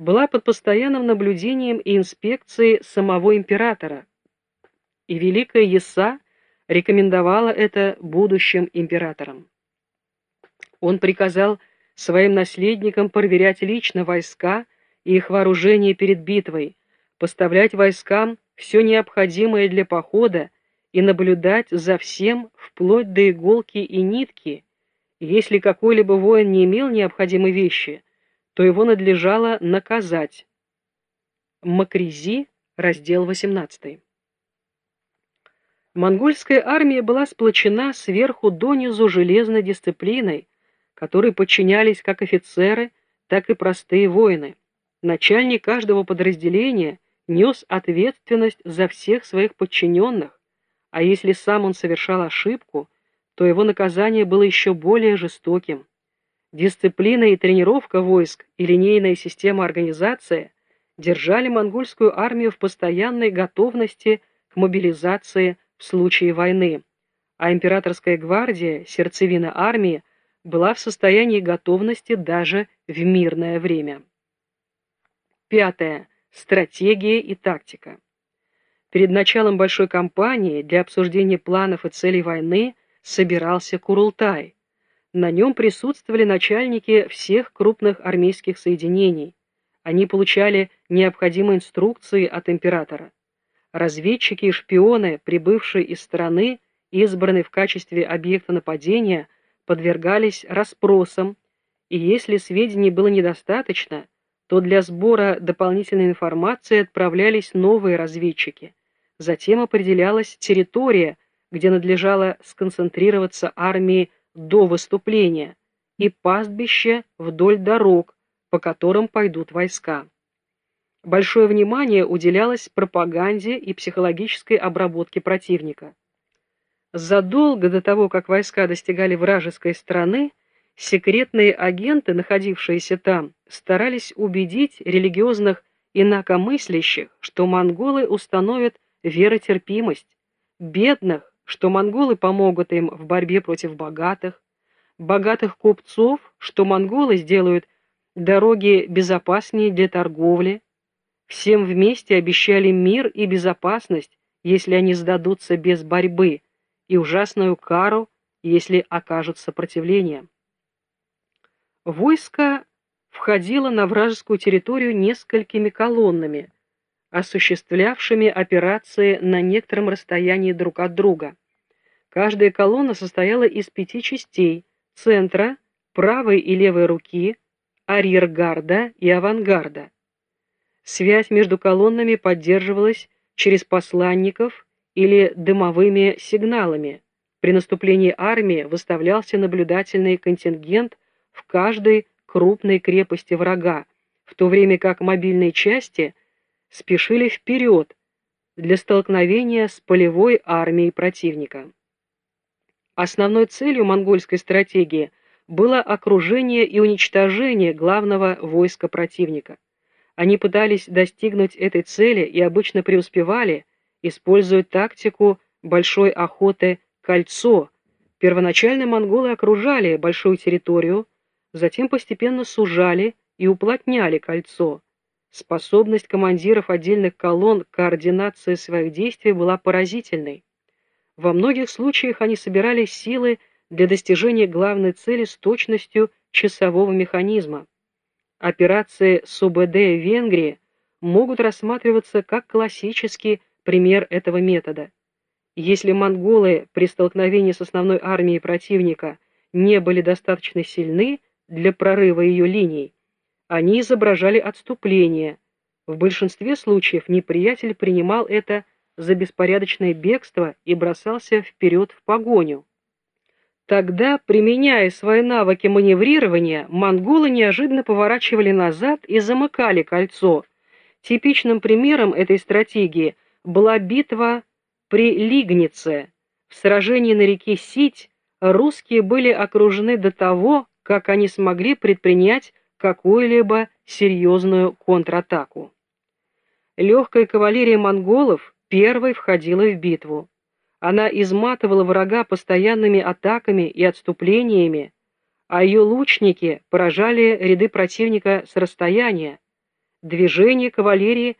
была под постоянным наблюдением и инспекцией самого императора, и Великая Еса рекомендовала это будущим императорам. Он приказал своим наследникам проверять лично войска и их вооружение перед битвой, поставлять войскам все необходимое для похода и наблюдать за всем вплоть до иголки и нитки. Если какой-либо воин не имел необходимой вещи, то его надлежало наказать. Макризи, раздел 18. Монгольская армия была сплочена сверху донизу железной дисциплиной, которой подчинялись как офицеры, так и простые воины. Начальник каждого подразделения нес ответственность за всех своих подчиненных, а если сам он совершал ошибку, то его наказание было еще более жестоким. Дисциплина и тренировка войск и линейная система организации держали монгольскую армию в постоянной готовности к мобилизации в случае войны, а императорская гвардия, сердцевина армии, была в состоянии готовности даже в мирное время. Пятое. Стратегия и тактика. Перед началом большой кампании для обсуждения планов и целей войны собирался Курултай. На нем присутствовали начальники всех крупных армейских соединений. Они получали необходимые инструкции от императора. Разведчики и шпионы, прибывшие из страны, избранные в качестве объекта нападения, подвергались расспросам, и если сведений было недостаточно, то для сбора дополнительной информации отправлялись новые разведчики – Затем определялась территория, где надлежало сконцентрироваться армии до выступления, и пастбище вдоль дорог, по которым пойдут войска. Большое внимание уделялось пропаганде и психологической обработке противника. Задолго до того, как войска достигали вражеской страны, секретные агенты, находившиеся там, старались убедить религиозных инакомыслящих, что монголы установят веротерпимость, бедных, что монголы помогут им в борьбе против богатых, богатых купцов, что монголы сделают дороги безопаснее для торговли. Всем вместе обещали мир и безопасность, если они сдадутся без борьбы, и ужасную кару, если окажут сопротивление. Войско входило на вражескую территорию несколькими колоннами – осуществлявшими операции на некотором расстоянии друг от друга. Каждая колонна состояла из пяти частей – центра, правой и левой руки, арьергарда и авангарда. Связь между колоннами поддерживалась через посланников или дымовыми сигналами. При наступлении армии выставлялся наблюдательный контингент в каждой крупной крепости врага, в то время как мобильные части – спешили вперед для столкновения с полевой армией противника. Основной целью монгольской стратегии было окружение и уничтожение главного войска противника. Они пытались достигнуть этой цели и обычно преуспевали, используя тактику большой охоты «кольцо». Первоначально монголы окружали большую территорию, затем постепенно сужали и уплотняли кольцо – Способность командиров отдельных колонн к координации своих действий была поразительной. Во многих случаях они собирали силы для достижения главной цели с точностью часового механизма. Операции СУБД в Венгрии могут рассматриваться как классический пример этого метода. Если монголы при столкновении с основной армией противника не были достаточно сильны для прорыва ее линий, они изображали отступление. В большинстве случаев неприятель принимал это за беспорядочное бегство и бросался вперед в погоню. Тогда, применяя свои навыки маневрирования, монголы неожиданно поворачивали назад и замыкали кольцо. Типичным примером этой стратегии была битва при Лигнице. В сражении на реке Сить русские были окружены до того, как они смогли предпринять какую-либо серьезную контратаку. Легкая кавалерия монголов первой входила в битву. Она изматывала врага постоянными атаками и отступлениями, а ее лучники поражали ряды противника с расстояния. движение кавалерии